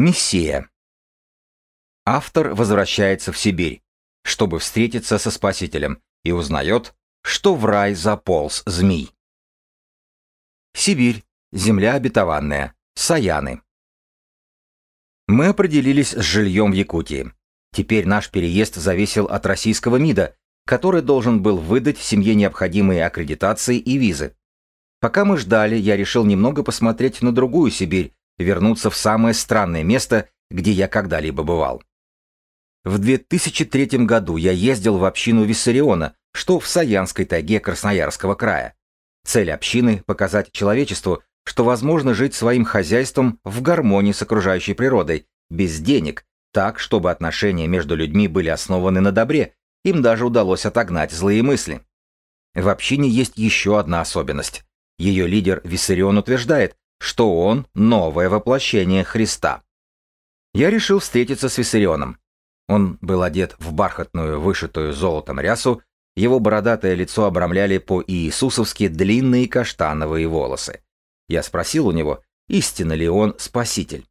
Мессия. Автор возвращается в Сибирь, чтобы встретиться со Спасителем, и узнает, что в рай заполз змей. Сибирь, земля обетованная, Саяны. Мы определились с жильем в Якутии. Теперь наш переезд зависел от российского МИДа, который должен был выдать семье необходимые аккредитации и визы. Пока мы ждали, я решил немного посмотреть на другую Сибирь, вернуться в самое странное место, где я когда-либо бывал. В 2003 году я ездил в общину Виссариона, что в Саянской тайге Красноярского края. Цель общины – показать человечеству, что возможно жить своим хозяйством в гармонии с окружающей природой, без денег, так, чтобы отношения между людьми были основаны на добре, им даже удалось отогнать злые мысли. В общине есть еще одна особенность. Ее лидер Виссарион утверждает, что он – новое воплощение Христа. Я решил встретиться с Виссарионом. Он был одет в бархатную, вышитую золотом рясу, его бородатое лицо обрамляли по-иисусовски длинные каштановые волосы. Я спросил у него, истинно ли он спаситель.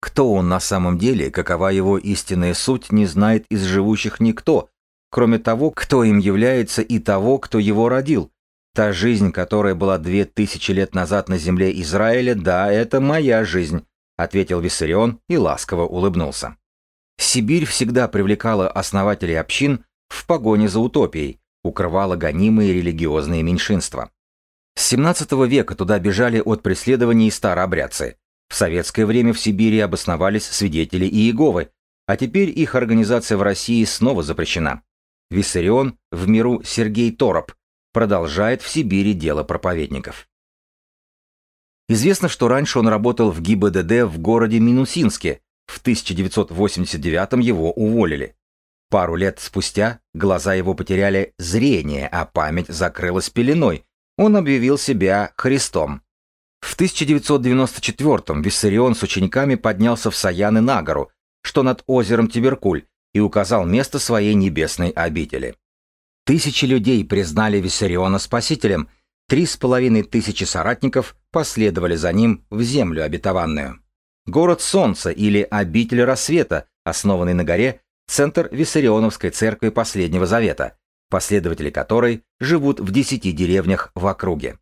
Кто он на самом деле, какова его истинная суть, не знает из живущих никто, кроме того, кто им является и того, кто его родил, Та жизнь, которая была две тысячи лет назад на земле Израиля, да, это моя жизнь, ответил Виссарион и ласково улыбнулся. Сибирь всегда привлекала основателей общин в погоне за утопией, укрывала гонимые религиозные меньшинства. С 17 века туда бежали от преследований старообрядцы. В советское время в Сибири обосновались свидетели Иеговы, а теперь их организация в России снова запрещена. Виссарион, в миру Сергей Тороп, продолжает в Сибири дело проповедников. Известно, что раньше он работал в ГИБДД в городе Минусинске, в 1989 его уволили. Пару лет спустя глаза его потеряли зрение, а память закрылась пеленой. Он объявил себя Христом. В 1994-м Виссарион с учениками поднялся в Саяны на гору, что над озером Тиберкуль, и указал место своей небесной обители. Тысячи людей признали Виссариона спасителем, три с половиной тысячи соратников последовали за ним в землю обетованную. Город Солнца или обитель рассвета, основанный на горе, центр Виссарионовской церкви Последнего Завета, последователи которой живут в десяти деревнях в округе.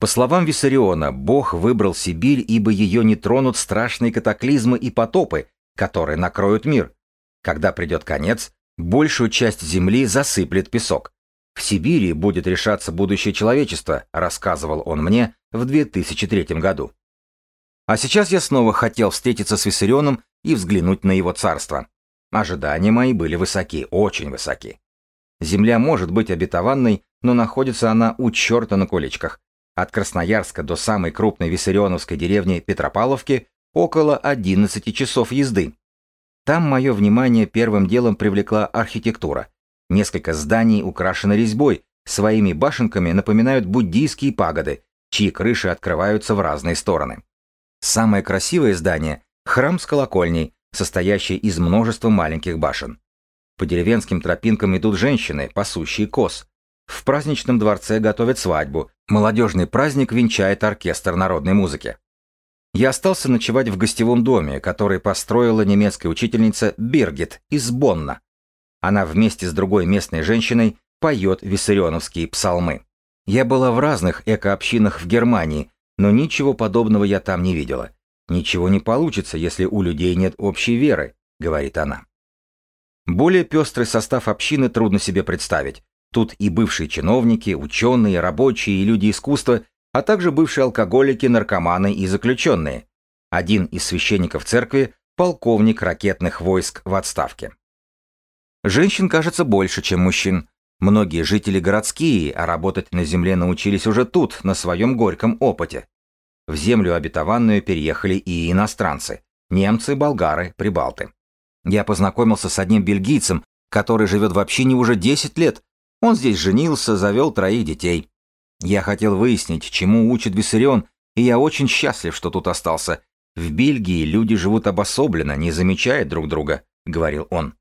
По словам Виссариона, Бог выбрал Сибирь, ибо ее не тронут страшные катаклизмы и потопы, которые накроют мир. Когда придет конец, Большую часть Земли засыплет песок. В Сибири будет решаться будущее человечества, рассказывал он мне в 2003 году. А сейчас я снова хотел встретиться с Виссарионом и взглянуть на его царство. Ожидания мои были высоки, очень высоки. Земля может быть обетованной, но находится она у черта на куличках. От Красноярска до самой крупной виссарионовской деревни Петропавловки около 11 часов езды. Там мое внимание первым делом привлекла архитектура. Несколько зданий украшены резьбой, своими башенками напоминают буддийские пагоды, чьи крыши открываются в разные стороны. Самое красивое здание – храм с колокольней, состоящий из множества маленьких башен. По деревенским тропинкам идут женщины, пасущие коз. В праздничном дворце готовят свадьбу, молодежный праздник венчает оркестр народной музыки. Я остался ночевать в гостевом доме, который построила немецкая учительница Биргит из Бонна. Она вместе с другой местной женщиной поет виссарионовские псалмы. Я была в разных экообщинах в Германии, но ничего подобного я там не видела. Ничего не получится, если у людей нет общей веры, говорит она. Более пестрый состав общины трудно себе представить. Тут и бывшие чиновники, ученые, рабочие и люди искусства, а также бывшие алкоголики, наркоманы и заключенные. Один из священников церкви – полковник ракетных войск в отставке. Женщин кажется больше, чем мужчин. Многие жители городские, а работать на земле научились уже тут, на своем горьком опыте. В землю обетованную переехали и иностранцы – немцы, болгары, прибалты. Я познакомился с одним бельгийцем, который живет в общине уже 10 лет. Он здесь женился, завел троих детей. Я хотел выяснить, чему учит Виссарион, и я очень счастлив, что тут остался. В Бельгии люди живут обособленно, не замечая друг друга, говорил он.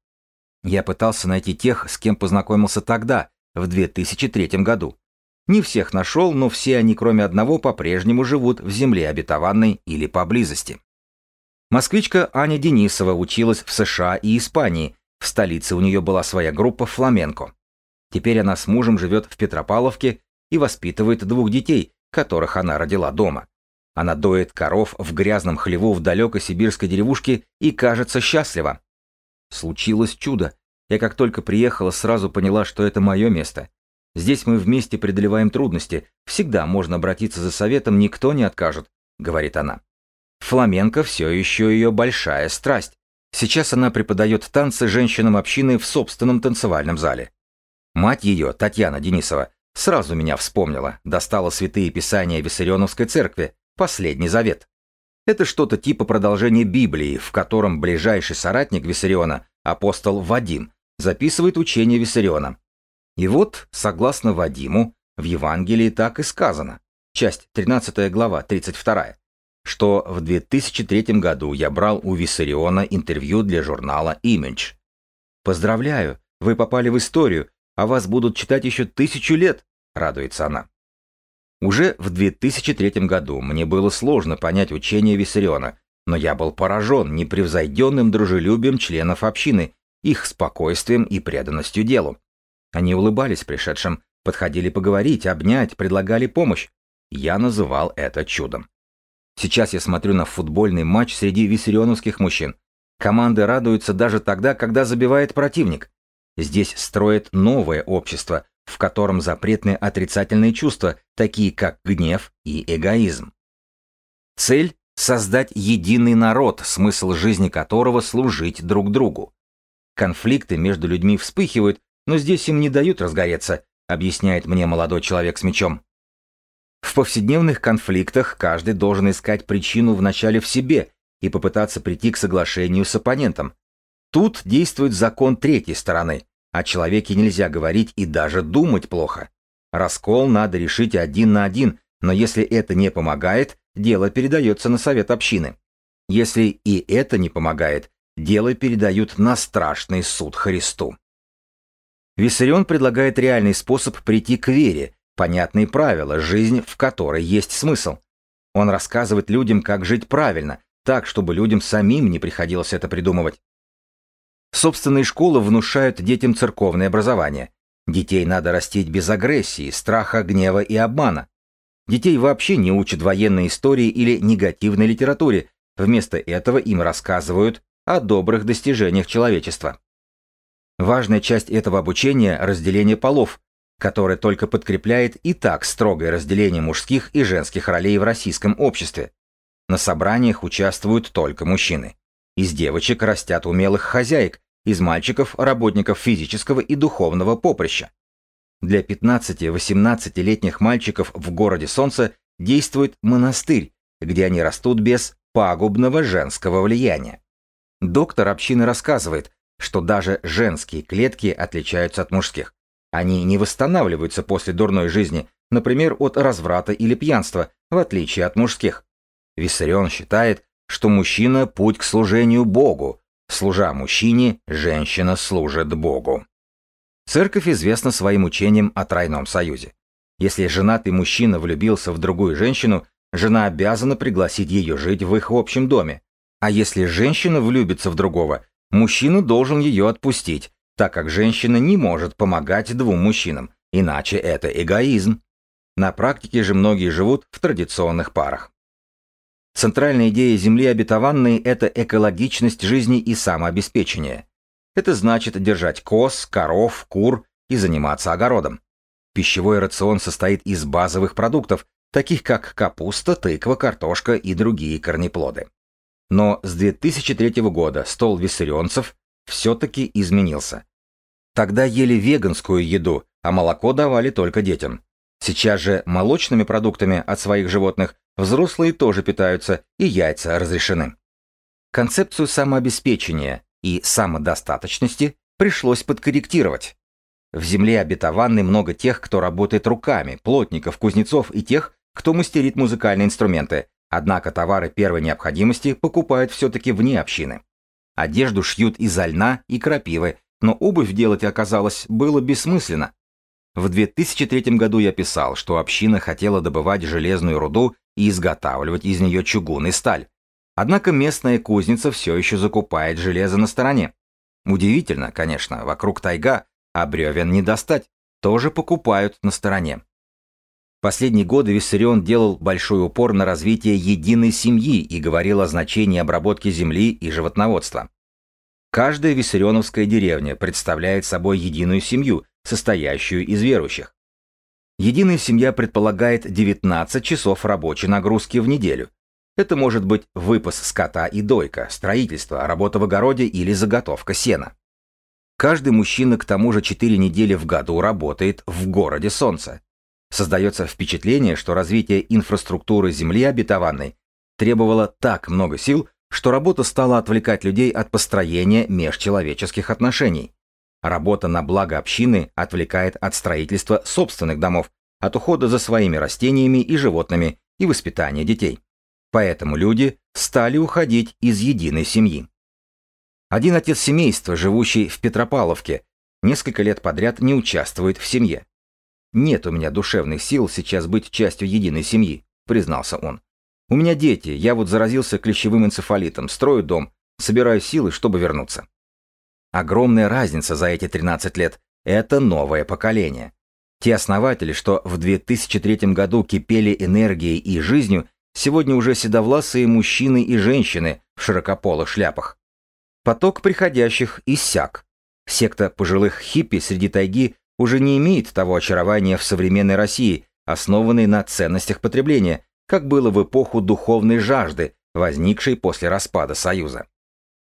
Я пытался найти тех, с кем познакомился тогда, в 2003 году. Не всех нашел, но все они, кроме одного, по-прежнему живут в земле обетованной или поблизости. Москвичка Аня Денисова училась в США и Испании, в столице у нее была своя группа «Фламенко». Теперь она с мужем живет в Петропавловке и воспитывает двух детей, которых она родила дома. Она доит коров в грязном хлеву в далекой сибирской деревушке и кажется счастлива. Случилось чудо. Я как только приехала, сразу поняла, что это мое место. Здесь мы вместе преодолеваем трудности. Всегда можно обратиться за советом, никто не откажет, говорит она. Фламенко все еще ее большая страсть. Сейчас она преподает танцы женщинам общины в собственном танцевальном зале. Мать ее, Татьяна Денисова, сразу меня вспомнила, достала святые писания Виссарионовской церкви, последний завет. Это что-то типа продолжения Библии, в котором ближайший соратник Виссариона, апостол Вадим, записывает учение Виссариона. И вот, согласно Вадиму, в Евангелии так и сказано, часть 13 глава, 32 что в 2003 году я брал у Виссариона интервью для журнала Image. «Поздравляю, вы попали в историю, а вас будут читать еще тысячу лет», — радуется она. Уже в 2003 году мне было сложно понять учение Виссариона, но я был поражен непревзойденным дружелюбием членов общины, их спокойствием и преданностью делу. Они улыбались пришедшим, подходили поговорить, обнять, предлагали помощь. Я называл это чудом. Сейчас я смотрю на футбольный матч среди виссарионовских мужчин. Команды радуются даже тогда, когда забивает противник. Здесь строят новое общество, в котором запретны отрицательные чувства, такие как гнев и эгоизм. Цель – создать единый народ, смысл жизни которого – служить друг другу. Конфликты между людьми вспыхивают, но здесь им не дают разгореться, объясняет мне молодой человек с мечом. В повседневных конфликтах каждый должен искать причину вначале в себе и попытаться прийти к соглашению с оппонентом. Тут действует закон третьей стороны. О человеке нельзя говорить и даже думать плохо. Раскол надо решить один на один, но если это не помогает, дело передается на совет общины. Если и это не помогает, дело передают на страшный суд Христу. Виссарион предлагает реальный способ прийти к вере, понятные правила, жизнь, в которой есть смысл. Он рассказывает людям, как жить правильно, так, чтобы людям самим не приходилось это придумывать. Собственные школы внушают детям церковное образование. Детей надо растить без агрессии, страха, гнева и обмана. Детей вообще не учат военной истории или негативной литературе, вместо этого им рассказывают о добрых достижениях человечества. Важная часть этого обучения – разделение полов, которое только подкрепляет и так строгое разделение мужских и женских ролей в российском обществе. На собраниях участвуют только мужчины. Из девочек растят умелых хозяек, из мальчиков – работников физического и духовного поприща. Для 15-18-летних мальчиков в городе Солнце действует монастырь, где они растут без пагубного женского влияния. Доктор общины рассказывает, что даже женские клетки отличаются от мужских. Они не восстанавливаются после дурной жизни, например, от разврата или пьянства, в отличие от мужских. Виссарион считает, что мужчина – путь к служению Богу, служа мужчине, женщина служит Богу. Церковь известна своим учением о тройном союзе. Если женатый мужчина влюбился в другую женщину, жена обязана пригласить ее жить в их общем доме. А если женщина влюбится в другого, мужчина должен ее отпустить, так как женщина не может помогать двум мужчинам, иначе это эгоизм. На практике же многие живут в традиционных парах. Центральная идея Земли обетованной – это экологичность жизни и самообеспечение. Это значит держать коз, коров, кур и заниматься огородом. Пищевой рацион состоит из базовых продуктов, таких как капуста, тыква, картошка и другие корнеплоды. Но с 2003 года стол виссарионцев все-таки изменился. Тогда ели веганскую еду, а молоко давали только детям. Сейчас же молочными продуктами от своих животных взрослые тоже питаются, и яйца разрешены. Концепцию самообеспечения и самодостаточности пришлось подкорректировать. В земле обетованной много тех, кто работает руками, плотников, кузнецов и тех, кто мастерит музыкальные инструменты, однако товары первой необходимости покупают все-таки вне общины. Одежду шьют из льна и крапивы, но обувь делать оказалось было бессмысленно. В 2003 году я писал, что община хотела добывать железную руду и изготавливать из нее чугун и сталь. Однако местная кузница все еще закупает железо на стороне. Удивительно, конечно, вокруг тайга, а бревен не достать, тоже покупают на стороне. Последние годы Виссарион делал большой упор на развитие единой семьи и говорил о значении обработки земли и животноводства. Каждая виссарионовская деревня представляет собой единую семью, состоящую из верующих. Единая семья предполагает 19 часов рабочей нагрузки в неделю. Это может быть выпас скота и дойка, строительство, работа в огороде или заготовка сена. Каждый мужчина к тому же 4 недели в году работает в городе Солнца. Создается впечатление, что развитие инфраструктуры Земли обетованной требовало так много сил, что работа стала отвлекать людей от построения межчеловеческих отношений. Работа на благо общины отвлекает от строительства собственных домов, от ухода за своими растениями и животными и воспитания детей. Поэтому люди стали уходить из единой семьи. Один отец семейства, живущий в Петропавловке, несколько лет подряд не участвует в семье. «Нет у меня душевных сил сейчас быть частью единой семьи», — признался он. «У меня дети, я вот заразился клещевым энцефалитом, строю дом, собираю силы, чтобы вернуться». Огромная разница за эти 13 лет – это новое поколение. Те основатели, что в 2003 году кипели энергией и жизнью, сегодня уже седовласые мужчины и женщины в широкополых шляпах. Поток приходящих иссяк. Секта пожилых хиппи среди тайги уже не имеет того очарования в современной России, основанной на ценностях потребления, как было в эпоху духовной жажды, возникшей после распада Союза.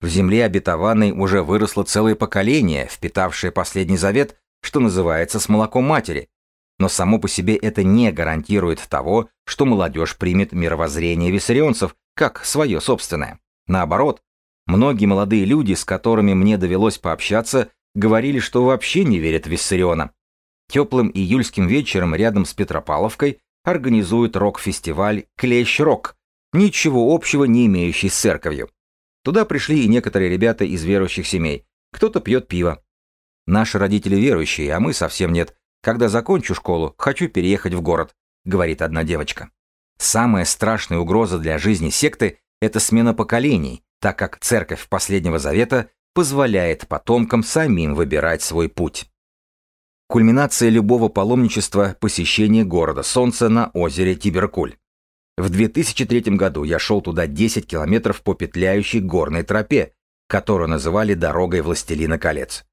В земле обетованной уже выросло целое поколение, впитавшее последний завет, что называется, с молоком матери. Но само по себе это не гарантирует того, что молодежь примет мировоззрение виссарионцев как свое собственное. Наоборот, многие молодые люди, с которыми мне довелось пообщаться, говорили, что вообще не верят в Виссариона. Теплым июльским вечером рядом с Петропавловкой организуют рок-фестиваль «Клещ-рок», ничего общего не имеющий с церковью. Туда пришли и некоторые ребята из верующих семей. Кто-то пьет пиво. Наши родители верующие, а мы совсем нет. Когда закончу школу, хочу переехать в город, говорит одна девочка. Самая страшная угроза для жизни секты – это смена поколений, так как церковь Последнего Завета позволяет потомкам самим выбирать свой путь. Кульминация любого паломничества – посещение города Солнца на озере Тиберкуль. В 2003 году я шел туда 10 километров по петляющей горной тропе, которую называли «дорогой Властелина колец».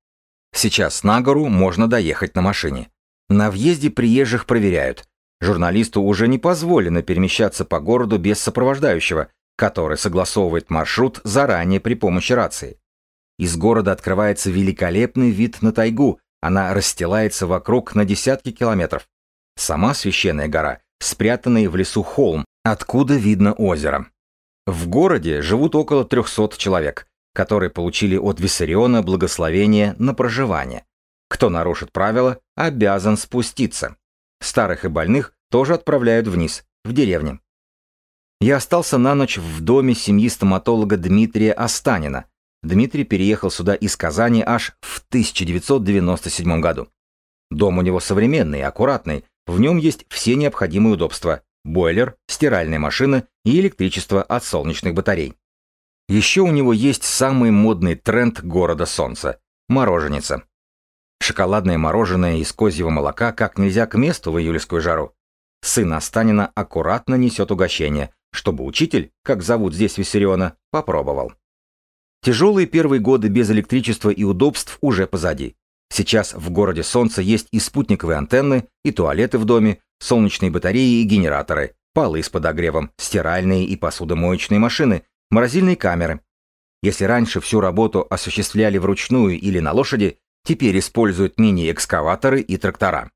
Сейчас на гору можно доехать на машине. На въезде приезжих проверяют. Журналисту уже не позволено перемещаться по городу без сопровождающего, который согласовывает маршрут заранее при помощи рации. Из города открывается великолепный вид на тайгу, она расстилается вокруг на десятки километров. Сама священная гора, спрятанный в лесу холм, откуда видно озеро. В городе живут около 300 человек, которые получили от Виссариона благословение на проживание. Кто нарушит правила, обязан спуститься. Старых и больных тоже отправляют вниз, в деревню. Я остался на ночь в доме семьи стоматолога Дмитрия Останина. Дмитрий переехал сюда из Казани аж в 1997 году. Дом у него современный, аккуратный, в нем есть все необходимые удобства бойлер, стиральная машина и электричество от солнечных батарей. Еще у него есть самый модный тренд города Солнца – мороженица. Шоколадное мороженое из козьего молока как нельзя к месту в июльскую жару. Сын Останина аккуратно несет угощение, чтобы учитель, как зовут здесь Виссариона, попробовал. Тяжелые первые годы без электричества и удобств уже позади. Сейчас в городе Солнца есть и спутниковые антенны, и туалеты в доме, солнечные батареи и генераторы, полы с подогревом, стиральные и посудомоечные машины, морозильные камеры. Если раньше всю работу осуществляли вручную или на лошади, теперь используют мини-экскаваторы и трактора.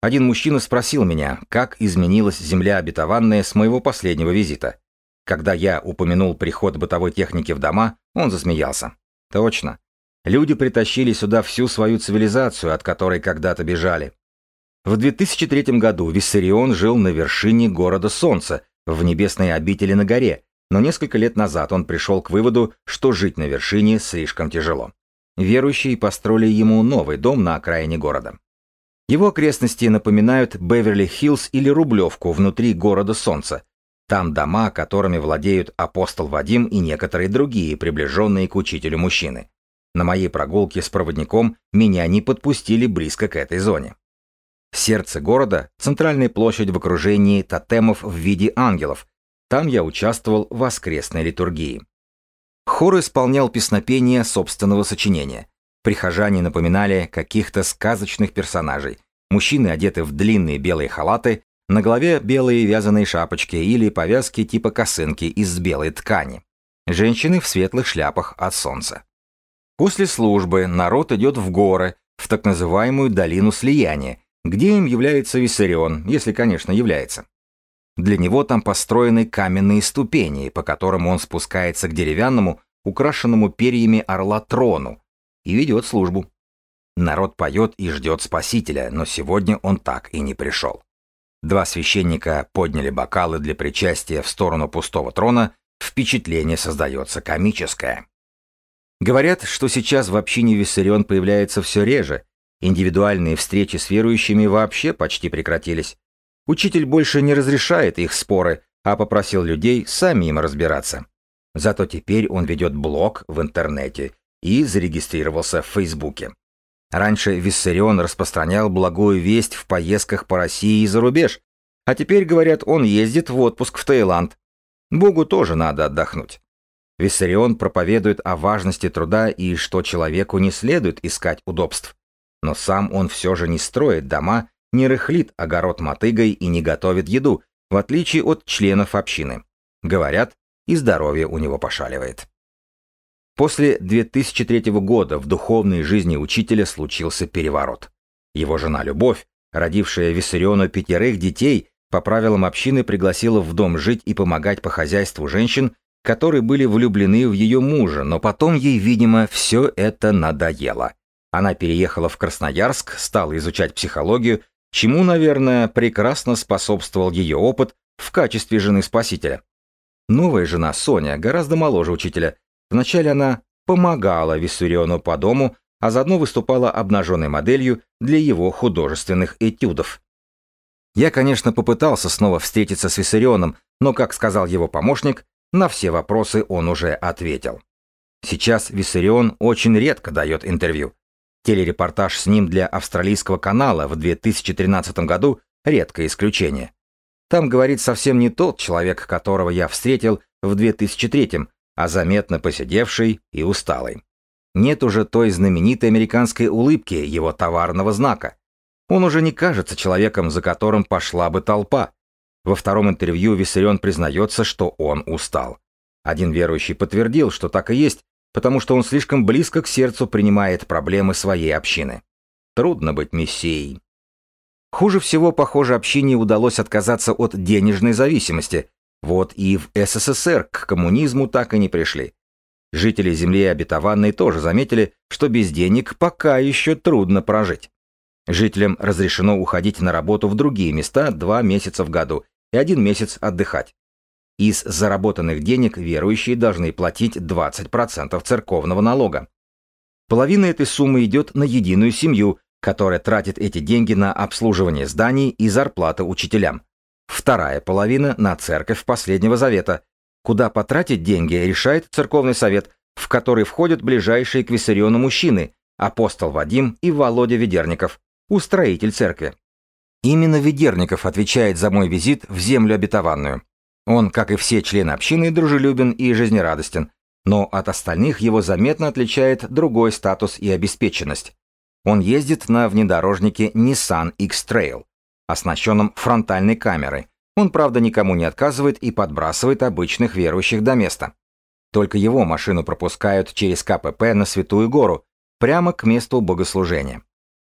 Один мужчина спросил меня, как изменилась земля обетованная с моего последнего визита. Когда я упомянул приход бытовой техники в дома, он засмеялся. Точно. Люди притащили сюда всю свою цивилизацию, от которой когда-то бежали. В 2003 году Виссарион жил на вершине города Солнца, в небесной обители на горе, но несколько лет назад он пришел к выводу, что жить на вершине слишком тяжело. Верующие построили ему новый дом на окраине города. Его окрестности напоминают Беверли-Хиллз или Рублевку внутри города Солнца. Там дома, которыми владеют апостол Вадим и некоторые другие, приближенные к учителю мужчины. На моей прогулке с проводником меня не подпустили близко к этой зоне. Сердце города – центральная площадь в окружении тотемов в виде ангелов. Там я участвовал в воскресной литургии. Хор исполнял песнопение собственного сочинения. Прихожане напоминали каких-то сказочных персонажей. Мужчины одеты в длинные белые халаты, на голове белые вязаные шапочки или повязки типа косынки из белой ткани. Женщины в светлых шляпах от солнца. После службы народ идет в горы, в так называемую долину слияния, где им является Виссарион, если, конечно, является. Для него там построены каменные ступени, по которым он спускается к деревянному, украшенному перьями орла трону, и ведет службу. Народ поет и ждет Спасителя, но сегодня он так и не пришел. Два священника подняли бокалы для причастия в сторону пустого трона, впечатление создается комическое. Говорят, что сейчас в общине Виссарион появляется все реже, индивидуальные встречи с верующими вообще почти прекратились. Учитель больше не разрешает их споры, а попросил людей сами им разбираться. Зато теперь он ведет блог в интернете и зарегистрировался в Фейсбуке. Раньше Виссарион распространял благую весть в поездках по России и за рубеж, а теперь, говорят, он ездит в отпуск в Таиланд. Богу тоже надо отдохнуть. Виссарион проповедует о важности труда и что человеку не следует искать удобств. Но сам он все же не строит дома не рыхлит огород мотыгой и не готовит еду, в отличие от членов общины. Говорят, и здоровье у него пошаливает. После 2003 года в духовной жизни учителя случился переворот. Его жена Любовь, родившая Виссариону пятерых детей, по правилам общины пригласила в дом жить и помогать по хозяйству женщин, которые были влюблены в ее мужа, но потом ей, видимо, все это надоело. Она переехала в Красноярск, стала изучать психологию чему, наверное, прекрасно способствовал ее опыт в качестве жены спасителя. Новая жена, Соня, гораздо моложе учителя. Вначале она помогала Виссариону по дому, а заодно выступала обнаженной моделью для его художественных этюдов. Я, конечно, попытался снова встретиться с Виссарионом, но, как сказал его помощник, на все вопросы он уже ответил. Сейчас Виссарион очень редко дает интервью. Телерепортаж с ним для австралийского канала в 2013 году – редкое исключение. Там говорит совсем не тот человек, которого я встретил в 2003 а заметно посидевший и усталый. Нет уже той знаменитой американской улыбки его товарного знака. Он уже не кажется человеком, за которым пошла бы толпа. Во втором интервью Виссарион признается, что он устал. Один верующий подтвердил, что так и есть, потому что он слишком близко к сердцу принимает проблемы своей общины. Трудно быть мессией. Хуже всего, похоже, общине удалось отказаться от денежной зависимости. Вот и в СССР к коммунизму так и не пришли. Жители земли обетованной тоже заметили, что без денег пока еще трудно прожить. Жителям разрешено уходить на работу в другие места два месяца в году и один месяц отдыхать. Из заработанных денег верующие должны платить 20% церковного налога. Половина этой суммы идет на единую семью, которая тратит эти деньги на обслуживание зданий и зарплаты учителям. Вторая половина на церковь Последнего Завета. Куда потратить деньги, решает церковный совет, в который входят ближайшие к Виссариону мужчины, апостол Вадим и Володя Ведерников, устроитель церкви. Именно Ведерников отвечает за мой визит в землю обетованную. Он, как и все члены общины, дружелюбен и жизнерадостен, но от остальных его заметно отличает другой статус и обеспеченность. Он ездит на внедорожнике Nissan X-Trail, оснащенном фронтальной камерой. Он, правда, никому не отказывает и подбрасывает обычных верующих до места. Только его машину пропускают через КПП на Святую Гору, прямо к месту богослужения.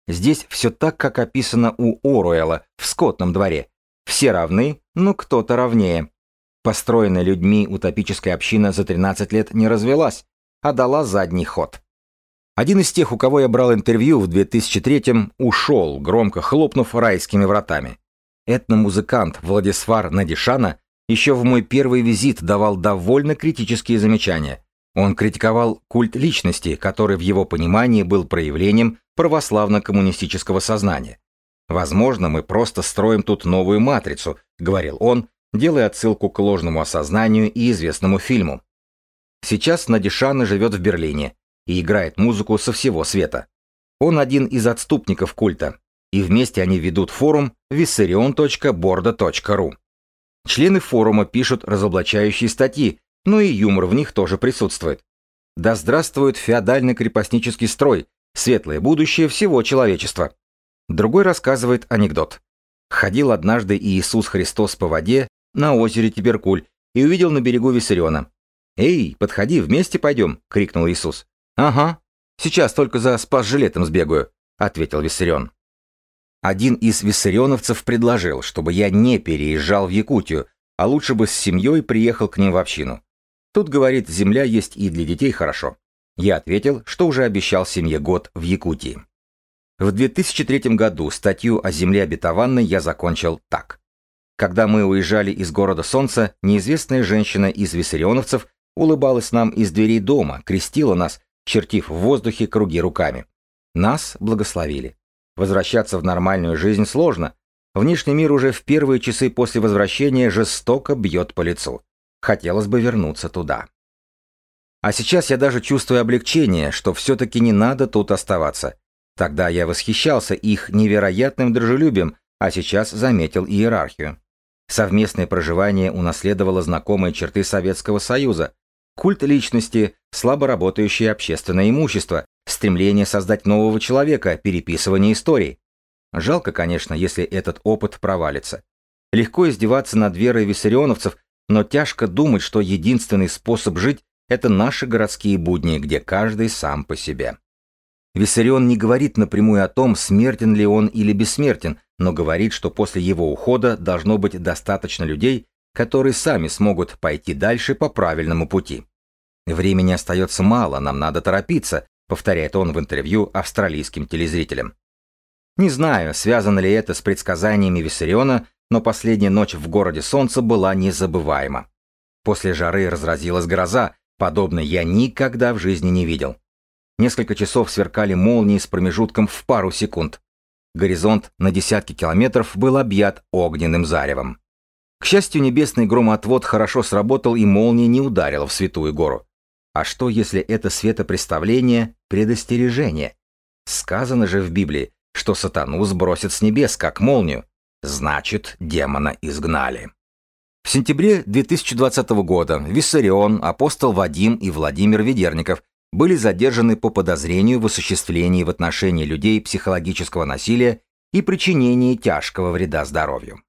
Здесь все так, как описано у Оруэлла в скотном дворе. Все равны, но кто-то равнее. Построенная людьми утопическая община за 13 лет не развелась, а дала задний ход. Один из тех, у кого я брал интервью в 2003-м, ушел, громко хлопнув райскими вратами. Этномузыкант Владисвар Надишана еще в мой первый визит давал довольно критические замечания. Он критиковал культ личности, который в его понимании был проявлением православно-коммунистического сознания. «Возможно, мы просто строим тут новую матрицу», — говорил он, делая отсылку к ложному осознанию и известному фильму. Сейчас Надишана живет в Берлине и играет музыку со всего света. Он один из отступников культа, и вместе они ведут форум vissarion.borda.ru. Члены форума пишут разоблачающие статьи, но и юмор в них тоже присутствует. Да здравствует феодальный крепостнический строй, светлое будущее всего человечества. Другой рассказывает анекдот. Ходил однажды Иисус Христос по воде на озере Тиберкуль и увидел на берегу Виссариона. «Эй, подходи, вместе пойдем!» — крикнул Иисус. «Ага, сейчас только за спас-жилетом сбегаю», — ответил Виссарион. Один из виссарионовцев предложил, чтобы я не переезжал в Якутию, а лучше бы с семьей приехал к ним в общину. Тут, говорит, земля есть и для детей хорошо. Я ответил, что уже обещал семье год в Якутии. В 2003 году статью о земле обетованной я закончил так. Когда мы уезжали из города Солнца, неизвестная женщина из виссарионовцев улыбалась нам из дверей дома, крестила нас, чертив в воздухе круги руками. Нас благословили. Возвращаться в нормальную жизнь сложно. Внешний мир уже в первые часы после возвращения жестоко бьет по лицу. Хотелось бы вернуться туда. А сейчас я даже чувствую облегчение, что все-таки не надо тут оставаться. Тогда я восхищался их невероятным дружелюбием, а сейчас заметил иерархию. Совместное проживание унаследовало знакомые черты Советского Союза. Культ личности, слабо работающее общественное имущество, стремление создать нового человека, переписывание историй. Жалко, конечно, если этот опыт провалится. Легко издеваться над верой виссарионовцев, но тяжко думать, что единственный способ жить – это наши городские будни, где каждый сам по себе. Виссарион не говорит напрямую о том, смертен ли он или бессмертен, но говорит, что после его ухода должно быть достаточно людей, которые сами смогут пойти дальше по правильному пути. Времени остается мало, нам надо торопиться, повторяет он в интервью австралийским телезрителям. Не знаю, связано ли это с предсказаниями Виссариона, но последняя ночь в городе Солнца была незабываема. После жары разразилась гроза, подобной я никогда в жизни не видел. Несколько часов сверкали молнии с промежутком в пару секунд. Горизонт на десятки километров был объят огненным заревом. К счастью, небесный громоотвод хорошо сработал и молния не ударила в Святую Гору. А что, если это светопреставление – предостережение? Сказано же в Библии, что сатану сбросят с небес, как молнию. Значит, демона изгнали. В сентябре 2020 года Виссарион, апостол Вадим и Владимир Ведерников были задержаны по подозрению в осуществлении в отношении людей психологического насилия и причинении тяжкого вреда здоровью.